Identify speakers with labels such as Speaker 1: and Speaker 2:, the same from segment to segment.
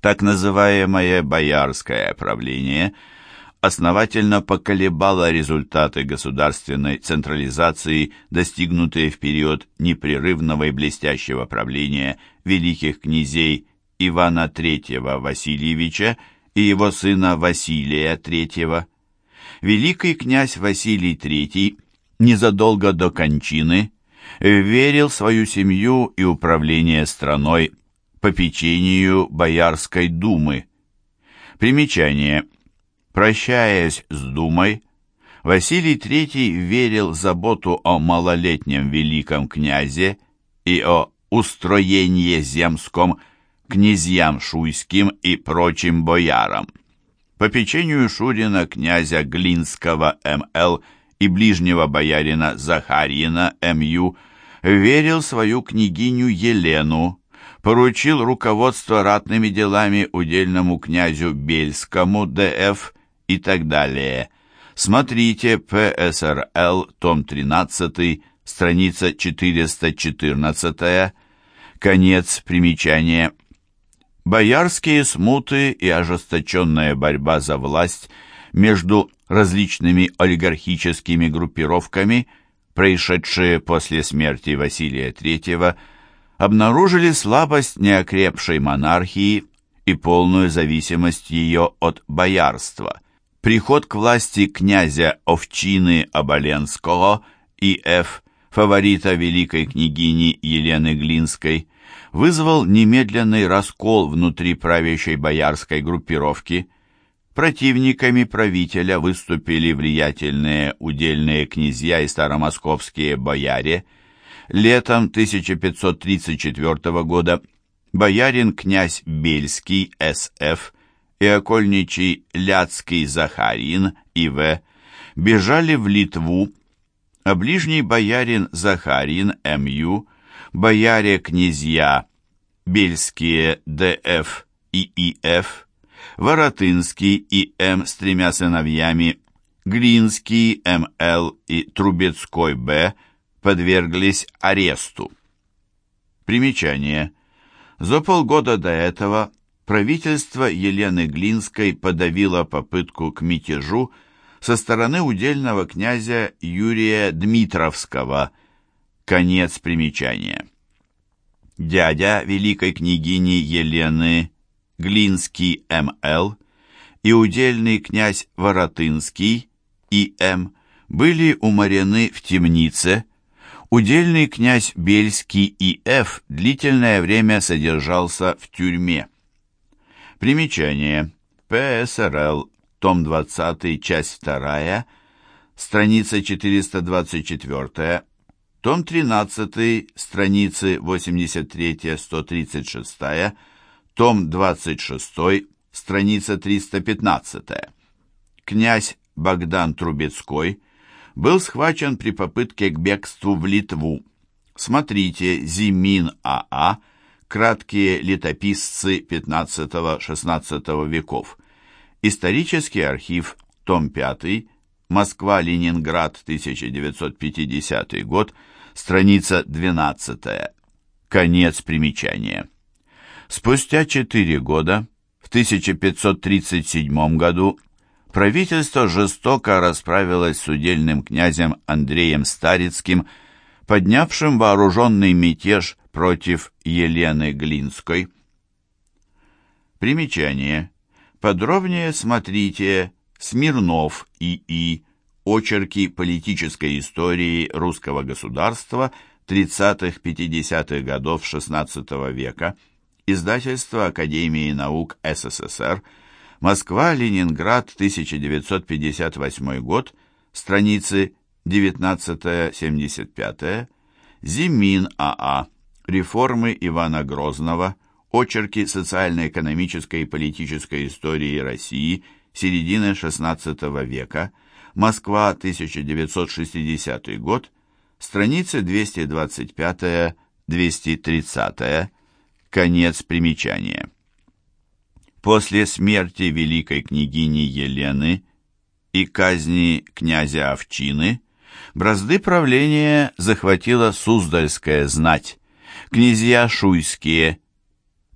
Speaker 1: Так называемое «боярское правление» основательно поколебало результаты государственной централизации, достигнутые в период непрерывного и блестящего правления великих князей Ивана III Васильевича и его сына Василия III. Великий князь Василий III незадолго до кончины верил свою семью и управление страной по печенью Боярской думы. Примечание. Прощаясь с думой, Василий III верил в заботу о малолетнем великом князе и о устроении земском князьям шуйским и прочим боярам. По печенью Шурина князя Глинского М.Л. и ближнего боярина Захарьина М.Ю. верил свою княгиню Елену, поручил руководство ратными делами удельному князю Бельскому Д.Ф. и так далее. Смотрите ПСРЛ, том 13, страница 414, конец примечания. Боярские смуты и ожесточенная борьба за власть между различными олигархическими группировками, происшедшие после смерти Василия III, обнаружили слабость неокрепшей монархии и полную зависимость ее от боярства. Приход к власти князя Овчины Оболенского и Ф. фаворита великой княгини Елены Глинской, вызвал немедленный раскол внутри правящей боярской группировки. Противниками правителя выступили влиятельные удельные князья и старомосковские бояре – Летом 1534 года боярин князь Бельский С.Ф. и окольничий Ляцкий Захарин И.В. бежали в Литву, а ближний боярин Захарин М.Ю., бояре-князья Бельские Д.Ф. и И.Ф., Воротынский И.М. с тремя сыновьями, Глинский М.Л. и Трубецкой Б., подверглись аресту. Примечание. За полгода до этого правительство Елены Глинской подавило попытку к мятежу со стороны удельного князя Юрия Дмитровского. Конец примечания. Дядя великой княгини Елены Глинский М.Л. и удельный князь Воротынский И.М. были уморены в темнице, Удельный князь Бельский И.Ф. длительное время содержался в тюрьме. Примечание. ПСРЛ, том 20, часть 2, страница 424, том 13, страницы 83-136, том 26, страница 315. Князь Богдан Трубецкой – был схвачен при попытке к бегству в Литву. Смотрите Зимин А.А. Краткие летописцы XV-XVI веков. Исторический архив, том 5, Москва-Ленинград, 1950 год, страница 12. Конец примечания. Спустя четыре года, в 1537 году, правительство жестоко расправилось с удельным князем Андреем Старицким, поднявшим вооруженный мятеж против Елены Глинской. Примечание. Подробнее смотрите Смирнов И.И. Очерки политической истории русского государства 30-50-х годов XVI века. Издательство Академии наук СССР – Москва, Ленинград, 1958 год, страницы 19-75, Зимин А.А., реформы Ивана Грозного, очерки социально-экономической и политической истории России середины XVI века, Москва, 1960 год, страницы 225-230, конец примечания. После смерти великой княгини Елены и казни князя Овчины бразды правления захватила Суздальская знать, князья шуйские.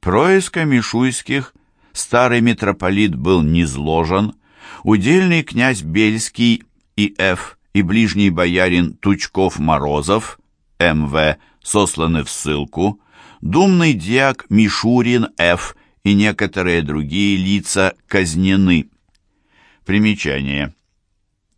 Speaker 1: Происками шуйских старый митрополит был низложен, удельный князь Бельский и Ф. и ближний боярин Тучков-Морозов, М.В., сосланы в ссылку, думный диак Мишурин Ф. и некоторые другие лица казнены. Примечание.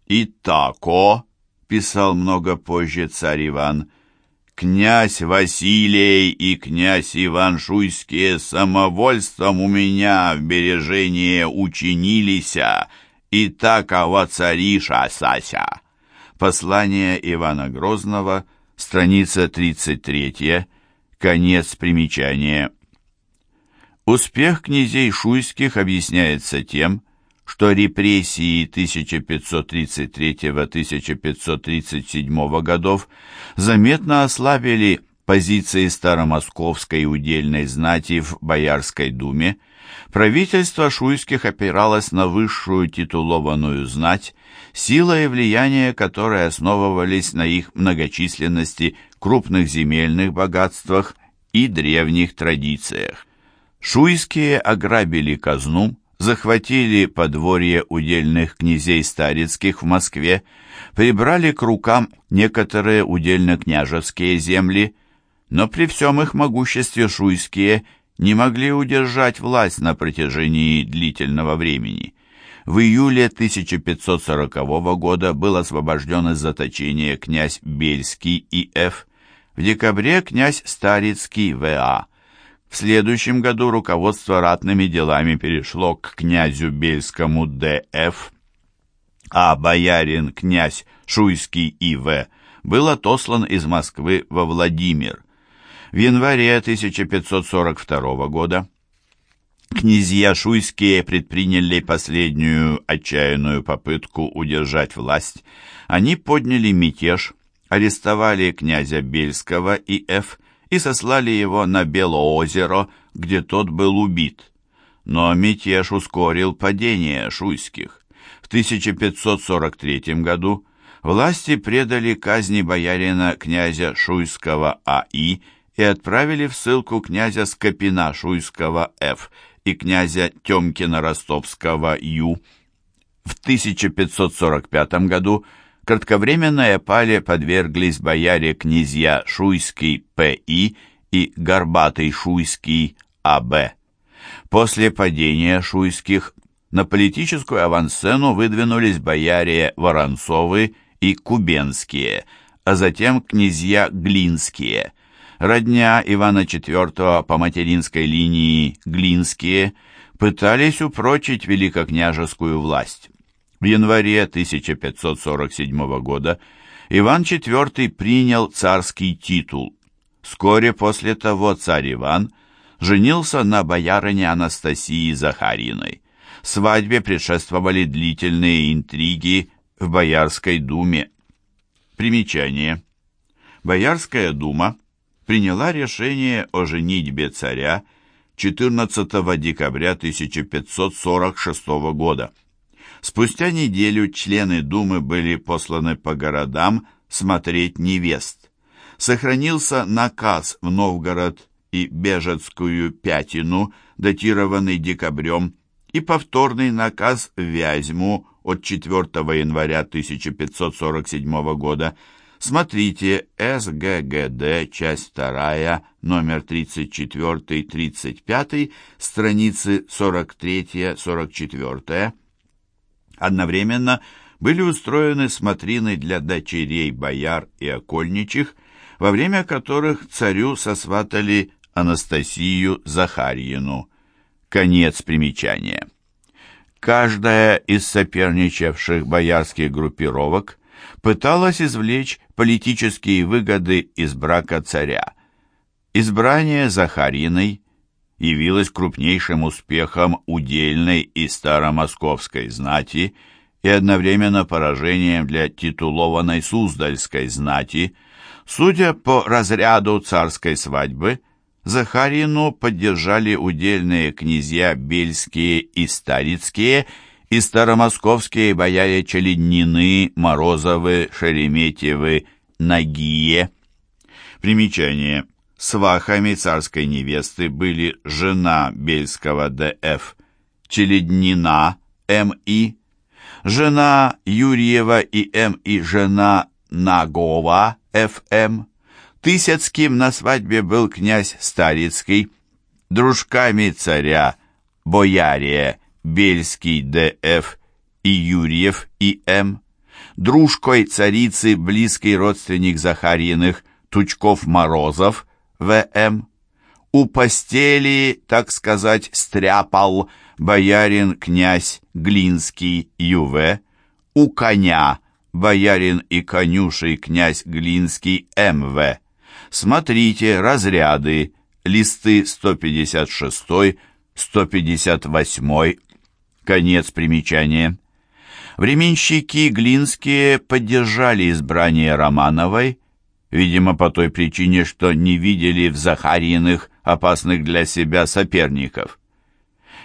Speaker 1: «Итако», — писал много позже царь Иван, — «князь Василий и князь Иван Шуйские самовольством у меня в бережение учинилися, и такова цариша Сася». Послание Ивана Грозного, страница 33, конец примечания. Успех князей шуйских объясняется тем, что репрессии 1533-1537 годов заметно ослабили позиции старомосковской удельной знати в Боярской думе, правительство шуйских опиралось на высшую титулованную знать, сила и влияние которой основывались на их многочисленности, крупных земельных богатствах и древних традициях. Шуйские ограбили казну, захватили подворье удельных князей Старицких в Москве, прибрали к рукам некоторые удельно-княжеские земли, но при всем их могуществе шуйские не могли удержать власть на протяжении длительного времени. В июле 1540 года был освобожден из заточения князь Бельский И.Ф., в декабре князь Старицкий В.А., в следующем году руководство ратными делами перешло к князю Бельскому Д.Ф., а боярин князь Шуйский И.В. был отослан из Москвы во Владимир. В январе 1542 года князья Шуйские предприняли последнюю отчаянную попытку удержать власть. Они подняли мятеж, арестовали князя Бельского и Ф и сослали его на Белоозеро, где тот был убит. Но мятеж ускорил падение шуйских. В 1543 году власти предали казни боярина князя Шуйского А.И. и отправили в ссылку князя Скопина Шуйского Ф. и князя Темкина Ростовского Ю. В 1545 году кратковременной опале подверглись бояре-князья Шуйский П.И. и Горбатый Шуйский А.Б. После падения Шуйских на политическую авансцену выдвинулись бояре Воронцовы и Кубенские, а затем князья Глинские. Родня Ивана IV по материнской линии Глинские пытались упрочить великокняжескую власть. В январе 1547 года Иван IV принял царский титул. Вскоре после того царь Иван женился на боярине Анастасии Захариной. Свадьбе предшествовали длительные интриги в Боярской думе. Примечание. Боярская дума приняла решение о женитьбе царя 14 декабря 1546 года. Спустя неделю члены Думы были посланы по городам смотреть невест. Сохранился наказ в Новгород и Бежецкую Пятину, датированный декабрем, и повторный наказ в Вязьму от 4 января 1547 года. Смотрите СГГД, часть 2, номер 34-35, страницы 43-44. Одновременно были устроены смотрины для дочерей бояр и окольничих, во время которых царю сосватали Анастасию Захарьину. Конец примечания. Каждая из соперничавших боярских группировок пыталась извлечь политические выгоды из брака царя. Избрание Захариной явилось крупнейшим успехом удельной и старомосковской знати и одновременно поражением для титулованной Суздальской знати. Судя по разряду царской свадьбы, Захарину поддержали удельные князья Бельские и Старицкие и старомосковские бояре Челеднины, Морозовы, Шереметьевы, Нагие. Примечание. Свахами царской невесты были жена Бельского Д.Ф. Челеднина М.И., жена Юрьева и М.И. жена Нагова Ф.М., Тысяцким на свадьбе был князь Старицкий, дружками царя Боярия Бельский Д.Ф. и Юрьев И.М., дружкой царицы близкий родственник Захарьиных Тучков-Морозов В.М., у постели, так сказать, стряпал боярин князь Глинский Ю.В., у коня боярин и конюший князь Глинский М.В., Смотрите разряды, листы 156, 158, конец примечания. Временщики Глинские поддержали избрание Романовой, видимо, по той причине, что не видели в Захарьиных опасных для себя соперников.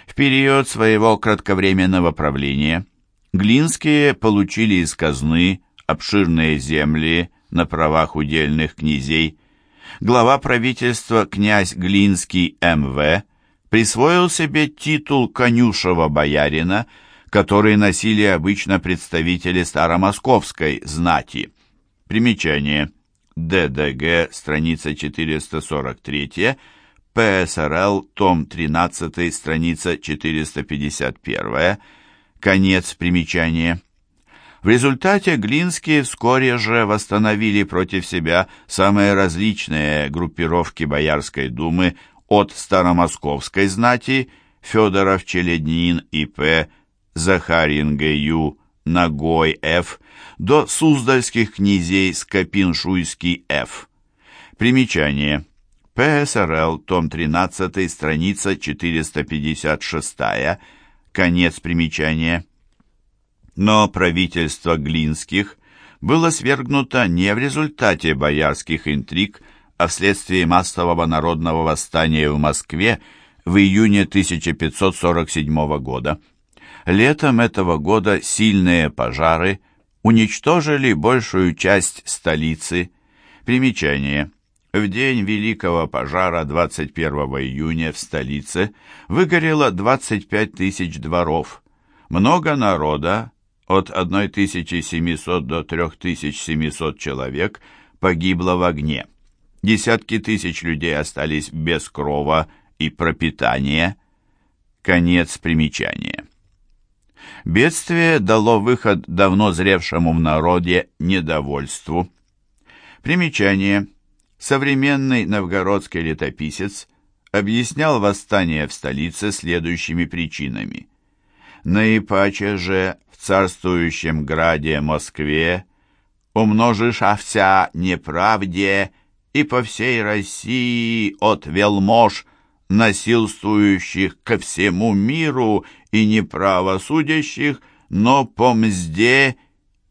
Speaker 1: В период своего кратковременного правления Глинские получили из казны обширные земли на правах удельных князей, глава правительства князь Глинский М.В. присвоил себе титул конюшева боярина, который носили обычно представители старомосковской знати. Примечание. ДДГ, страница 443, ПСРЛ, том 13, страница 451, конец примечания. В результате Глинские вскоре же восстановили против себя самые различные группировки Боярской думы от Старомосковской знати Федоров Челеднин И.П., Захарин Г.Ю., Ногой Ф., до Суздальских князей Скопин-Шуйский Ф. Примечание. ПСРЛ, том 13, страница 456, конец примечания. Но правительство Глинских было свергнуто не в результате боярских интриг, а вследствие массового народного восстания в Москве в июне 1547 года. Летом этого года сильные пожары уничтожили большую часть столицы. Примечание. В день Великого пожара 21 июня в столице выгорело 25 тысяч дворов. Много народа, от 1700 до 3700 человек погибло в огне. Десятки тысяч людей остались без крова и пропитания. Конец примечания. Бедствие дало выход давно зревшему в народе недовольству. Примечание. Современный новгородский летописец объяснял восстание в столице следующими причинами. Наипаче же царствующем граде Москве, умножишь овся неправде, и по всей России от велмож, насилствующих ко всему миру и неправосудящих, но по мзде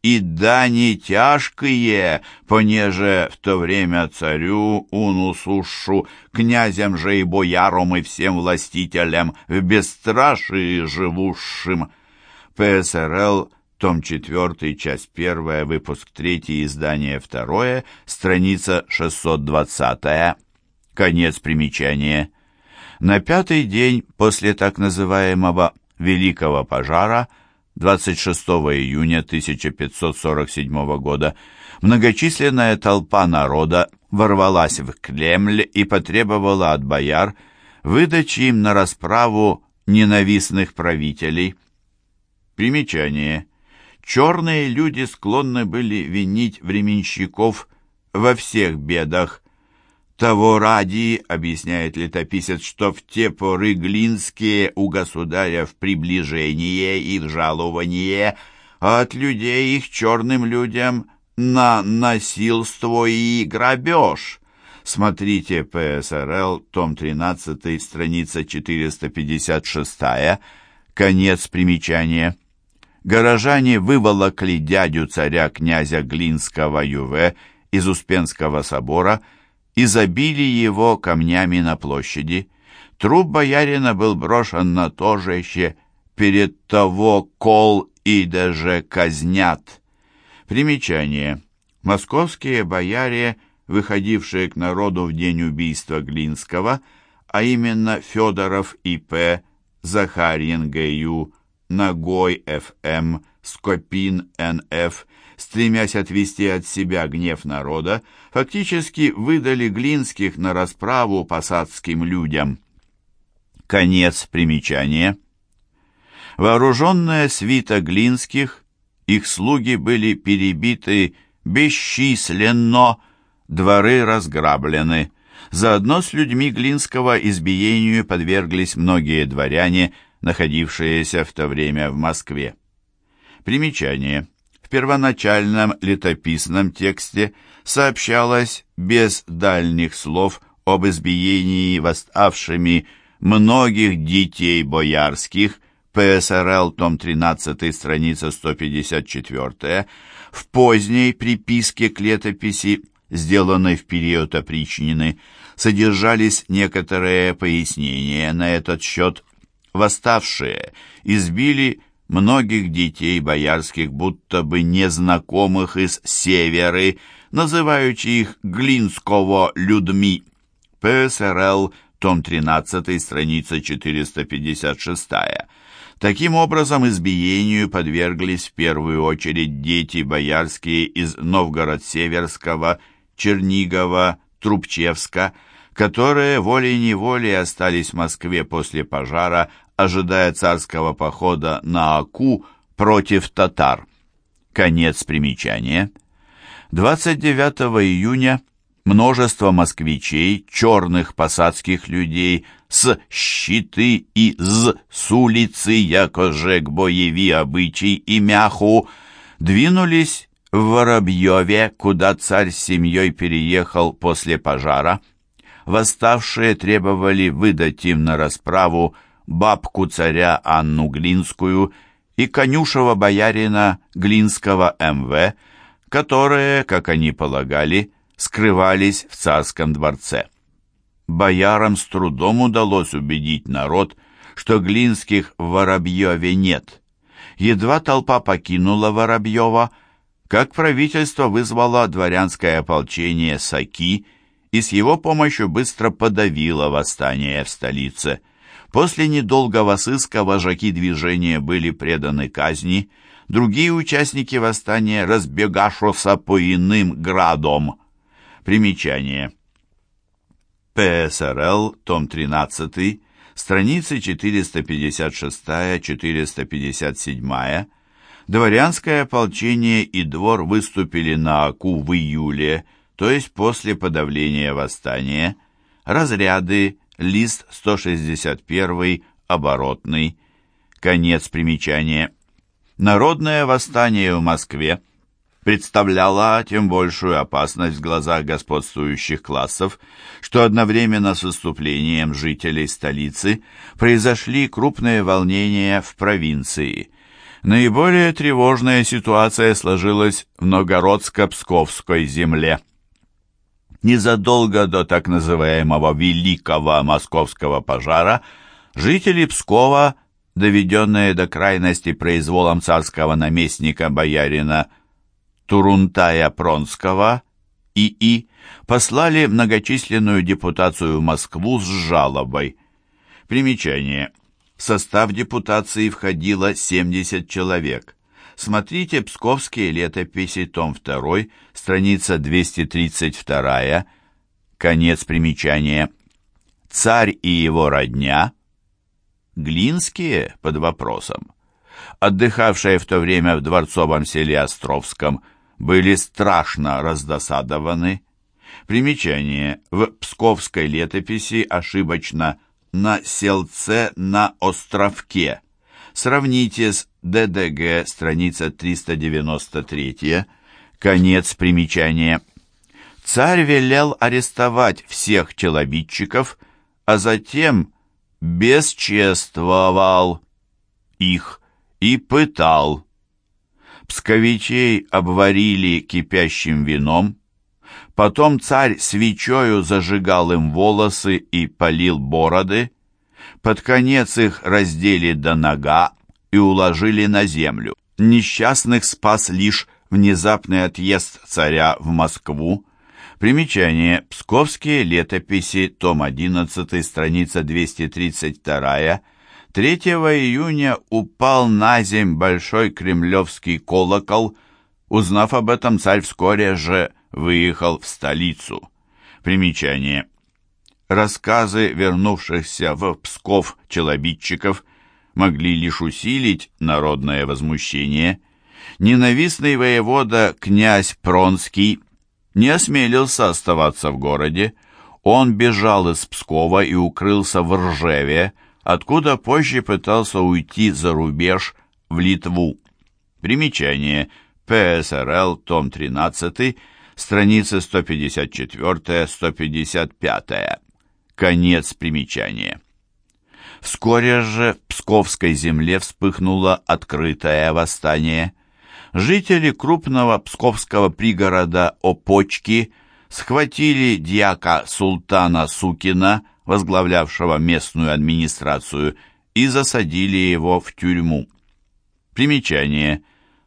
Speaker 1: и дани тяжкие, понеже в то время царю Унусушу, князям же и боярам и всем властителям в бесстрашии живущим, ПСРЛ, том 4, часть 1, выпуск 3, издание 2, страница 620, конец примечания. На пятый день после так называемого «Великого пожара» 26 июня 1547 года многочисленная толпа народа ворвалась в Кремль и потребовала от бояр выдачи им на расправу ненавистных правителей – Примечание. Черные люди склонны были винить временщиков во всех бедах. Того ради, объясняет летописец, что в те поры глинские у государя в приближение и в жалование, от людей их черным людям на насилство и грабеж. Смотрите ПСРЛ, том 13, страница 456, конец примечания горожане выволокли дядю царя князя Глинского Юве из Успенского собора и забили его камнями на площади. Труп боярина был брошен на торжище, перед того кол и даже казнят. Примечание. Московские бояре, выходившие к народу в день убийства Глинского, а именно Федоров и П., Захарин ГЮ, Ногой ФМ, Скопин НФ, стремясь отвести от себя гнев народа, фактически выдали Глинских на расправу посадским людям. Конец примечания. Вооруженная свита Глинских, их слуги были перебиты бесчисленно, дворы разграблены. Заодно с людьми Глинского избиению подверглись многие дворяне, находившиеся в то время в Москве. Примечание. Первоначальном летописном тексте сообщалось без дальних слов об избиении восставшими многих детей боярских, ПСРЛ, том 13, страница 154, в поздней приписке к летописи, сделанной в период опричнины, содержались некоторые пояснения на этот счет. Восставшие избили многих детей боярских, будто бы незнакомых из северы, называючи их Глинского людьми. ПСРЛ, том 13, страница 456. Таким образом, избиению подверглись в первую очередь дети боярские из Новгород-Северского, Чернигова, Трубчевска, которые волей-неволей остались в Москве после пожара, ожидая царского похода на Аку против татар. Конец примечания. 29 июня множество москвичей, черных посадских людей с щиты и з с улицы, якоже к боеви обычай и мяху, двинулись в Воробьеве, куда царь с семьей переехал после пожара. Восставшие требовали выдать им на расправу бабку царя Анну Глинскую и конюшева боярина Глинского МВ, которые, как они полагали, скрывались в царском дворце. Боярам с трудом удалось убедить народ, что Глинских в Воробьеве нет. Едва толпа покинула Воробьева, как правительство вызвало дворянское ополчение Саки и с его помощью быстро подавило восстание в столице. После недолгого сыска вожаки движения были преданы казни, другие участники восстания разбегашося по иным градам. Примечание. ПСРЛ, том 13, страницы 456-457, дворянское ополчение и двор выступили на Аку в июле, то есть после подавления восстания, разряды, лист 161, оборотный, конец примечания. Народное восстание в Москве представляло тем большую опасность в глазах господствующих классов, что одновременно с выступлением жителей столицы произошли крупные волнения в провинции. Наиболее тревожная ситуация сложилась в Новгородско-Псковской земле. Незадолго до так называемого Великого Московского пожара жители Пскова, доведенные до крайности произволом царского наместника боярина Турунтая Пронского, ИИ, послали многочисленную депутацию в Москву с жалобой. Примечание. В состав депутации входило 70 человек. Смотрите «Псковские летописи», том 2, страница 232, конец примечания. Царь и его родня, Глинские под вопросом, отдыхавшие в то время в дворцовом селе Островском, были страшно раздосадованы. Примечание. В псковской летописи ошибочно «на селце на островке». Сравните с ДДГ, страница 393, конец примечания. Царь велел арестовать всех челобитчиков, а затем бесчествовал их и пытал. Псковичей обварили кипящим вином, потом царь свечою зажигал им волосы и полил бороды, под конец их раздели до нога и уложили на землю. Несчастных спас лишь внезапный отъезд царя в Москву. Примечание. Псковские летописи, том 11, страница 232, 3 июня упал на земь большой кремлевский колокол. Узнав об этом, царь вскоре же выехал в столицу. Примечание. Рассказы вернувшихся в Псков челобитчиков могли лишь усилить народное возмущение. Ненавистный воевода князь Пронский не осмелился оставаться в городе. Он бежал из Пскова и укрылся в Ржеве, откуда позже пытался уйти за рубеж в Литву. Примечание. ПСРЛ, том 13, страницы 154-155. Конец примечания. Вскоре же в Псковской земле вспыхнуло открытое восстание. Жители крупного псковского пригорода Опочки схватили дьяка султана Сукина, возглавлявшего местную администрацию, и засадили его в тюрьму. Примечание.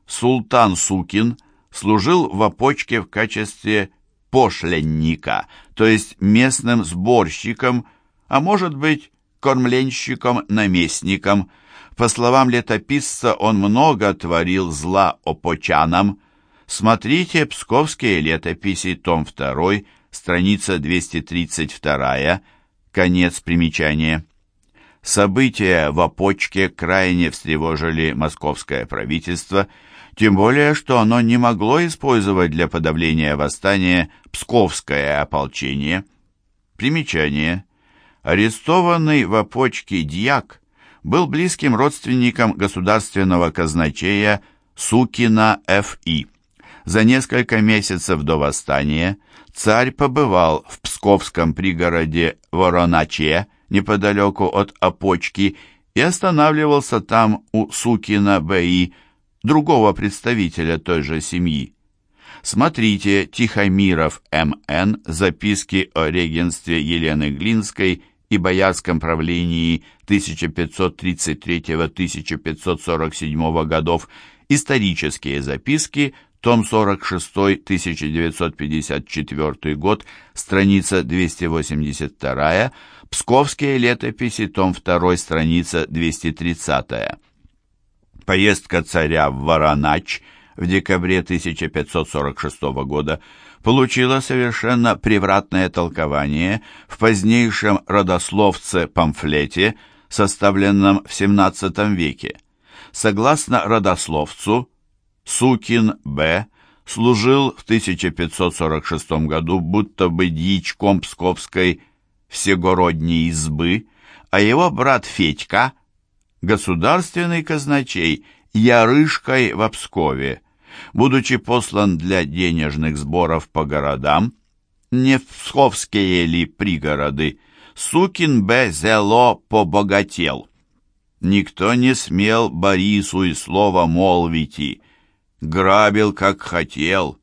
Speaker 1: Султан Сукин служил в Опочке в качестве пошленника, то есть местным сборщиком, а может быть, кормленщиком-наместником. По словам летописца, он много творил зла опочанам. Смотрите «Псковские летописи», том 2, страница 232, конец примечания. События в Опочке крайне встревожили московское правительство – тем более, что оно не могло использовать для подавления восстания псковское ополчение. Примечание. Арестованный в опочке дьяк был близким родственником государственного казначея Сукина Ф.И. За несколько месяцев до восстания царь побывал в псковском пригороде Вороначе, неподалеку от Опочки, и останавливался там у Сукина Б.И., другого представителя той же семьи. Смотрите Тихомиров М.Н. Записки о регенстве Елены Глинской и боярском правлении 1533-1547 годов, исторические записки, том 46, 1954 год, страница 282, Псковские летописи, том 2, страница 230. Поездка царя в Воронач в декабре 1546 года получила совершенно превратное толкование в позднейшем родословце-памфлете, составленном в XVII веке. Согласно родословцу, Сукин Б. служил в 1546 году будто бы дьячком Псковской всегородней избы, а его брат Федька – государственный казначей Ярышкой в Пскове, будучи послан для денежных сборов по городам, не в псковские ли пригороды, сукин Б. зело побогател. Никто не смел Борису и слово молвити, грабил, как хотел.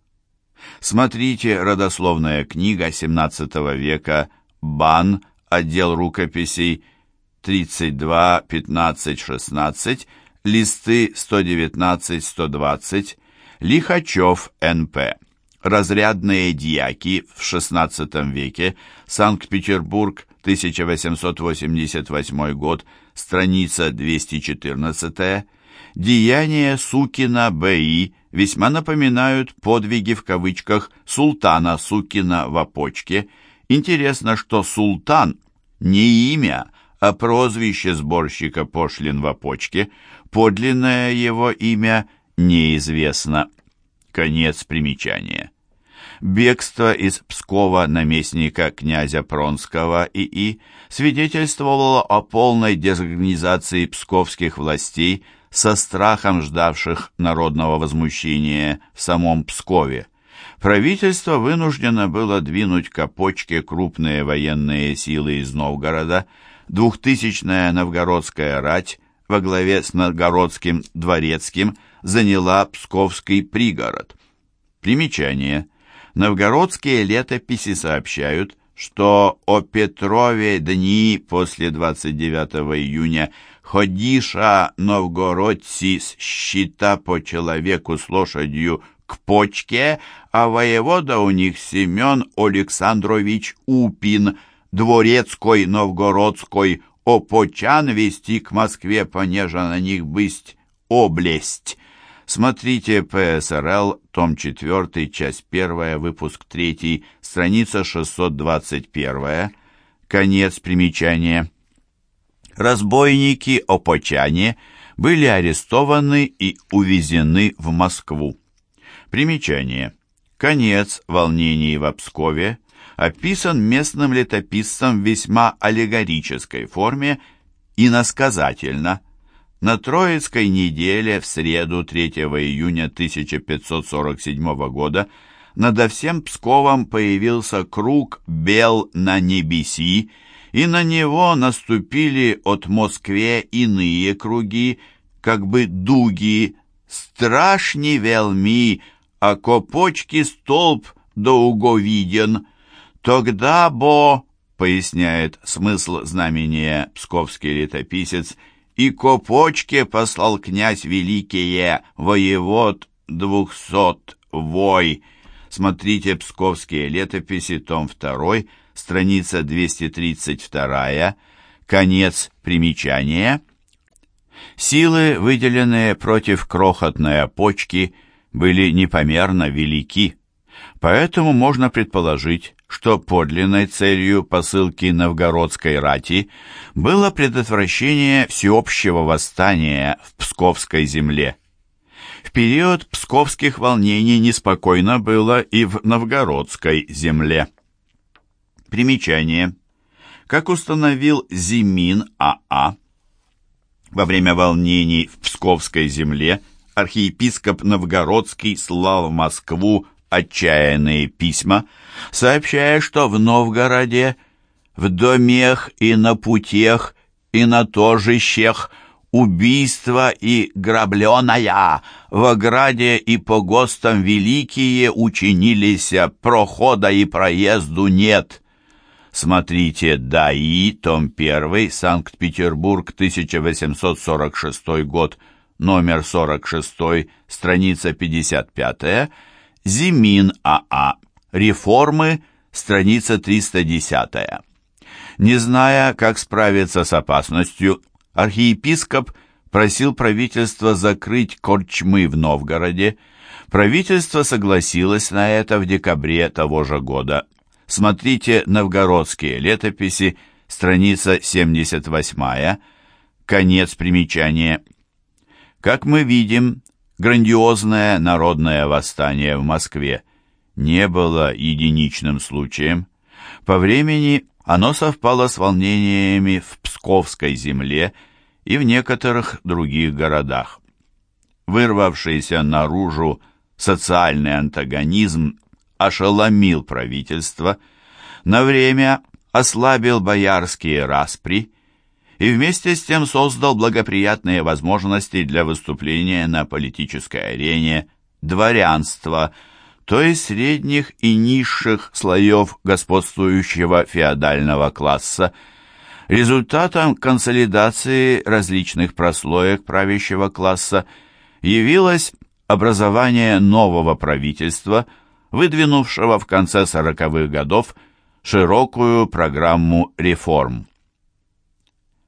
Speaker 1: Смотрите родословная книга XVII века «Бан», отдел рукописей 32, 15, 16, листы 119, 120, Лихачев, Н.П. Разрядные дьяки в XVI веке, Санкт-Петербург, 1888 год, страница 214, деяния Сукина Б.И. весьма напоминают подвиги в кавычках султана Сукина в опочке. Интересно, что султан не имя, а прозвище сборщика пошлин в опочке, подлинное его имя неизвестно. Конец примечания. Бегство из Пскова наместника князя Пронского ИИ свидетельствовало о полной дезорганизации псковских властей со страхом ждавших народного возмущения в самом Пскове. Правительство вынуждено было двинуть к опочке крупные военные силы из Новгорода – Двухтысячная новгородская рать во главе с новгородским дворецким заняла Псковский пригород. Примечание. Новгородские летописи сообщают, что о Петрове дни после 29 июня ходиша новгородцы с щита по человеку с лошадью к почке, а воевода у них Семен Александрович Упин – Дворецкой Новгородской опочан вести к Москве, понеже на них бысть облесть. Смотрите ПСРЛ, том 4, часть 1, выпуск 3, страница 621, конец примечания. Разбойники опочане были арестованы и увезены в Москву. Примечание. Конец волнений в Пскове описан местным летописцем в весьма аллегорической форме и насказательно. На Троицкой неделе в среду 3 июня 1547 года надо всем Псковом появился круг бел на небеси, и на него наступили от Москве иные круги, как бы дуги, страшни велми, а копочки столб долго виден. Тогда бо, поясняет смысл знамения псковский летописец, и копочке послал князь великие воевод двухсот вой. Смотрите «Псковские летописи», том 2, страница 232, конец примечания. Силы, выделенные против крохотной опочки, были непомерно велики, поэтому можно предположить, что подлинной целью посылки новгородской рати было предотвращение всеобщего восстания в Псковской земле. В период псковских волнений неспокойно было и в новгородской земле. Примечание. Как установил Зимин А.А., а, во время волнений в Псковской земле архиепископ Новгородский слал в Москву отчаянные письма, сообщая, что в Новгороде, в домех и на путях и на торжищах убийства и грабленая, в ограде и по гостам великие учинились, прохода и проезду нет. Смотрите «ДАИ», том 1, Санкт-Петербург, 1846 год, номер 46, страница 55, Зимин АА, а. реформы, страница 310. Не зная, как справиться с опасностью, архиепископ просил правительство закрыть корчмы в Новгороде. Правительство согласилось на это в декабре того же года. Смотрите «Новгородские летописи», страница 78, конец примечания. Как мы видим, грандиозное народное восстание в Москве не было единичным случаем. По времени оно совпало с волнениями в Псковской земле и в некоторых других городах. Вырвавшийся наружу социальный антагонизм ошеломил правительство, на время ослабил боярские распри и вместе с тем создал благоприятные возможности для выступления на политической арене дворянства, то есть средних и низших слоев господствующего феодального класса. Результатом консолидации различных прослоек правящего класса явилось образование нового правительства – выдвинувшего в конце сороковых годов широкую программу реформ.